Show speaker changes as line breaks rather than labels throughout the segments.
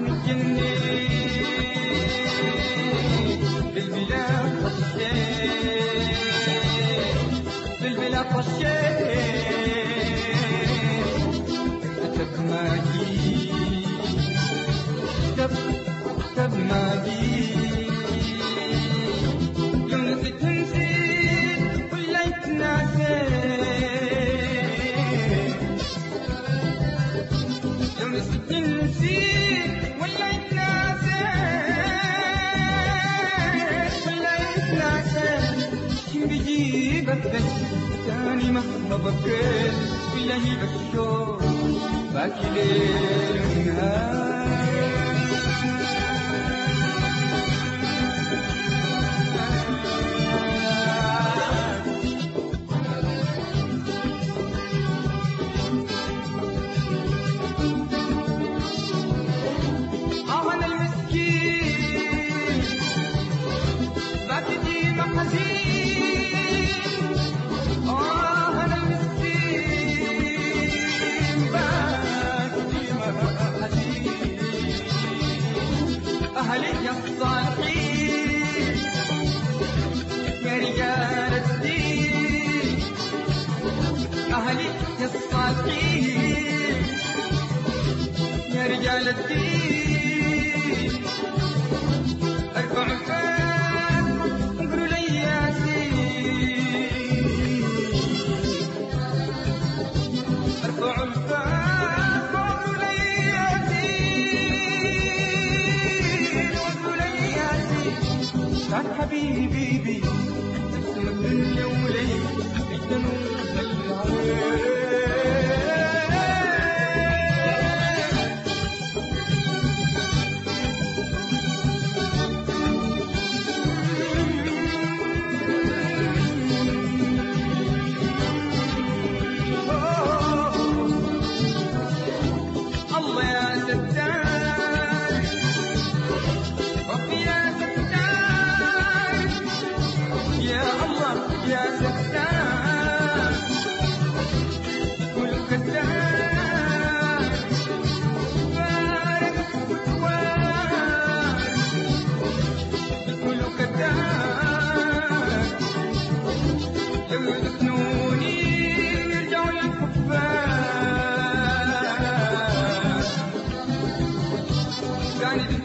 سكني بالبلاد خشيت بالبلاد خشيت تاني مهما بكيت بالله بالشوق باكي ليل ونهار آه أهلي يا الصالحين يا رجال الدين. أهلي يا الصالحين يا رجال الدين. كان حبيبي بي تبسم الدنيا ولي الله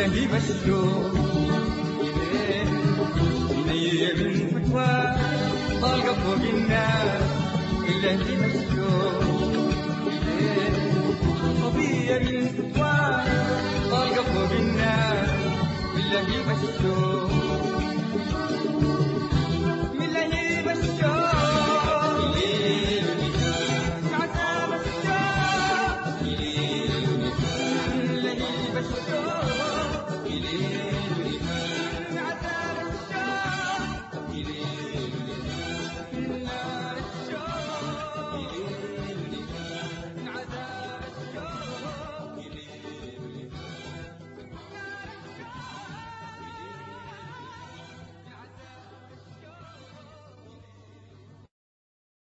اللي بشتو نيب الفتوى طالقة فوق الناس. اللي بشتو صبية من فتوى طالقة فوق الناس. اللي بشتو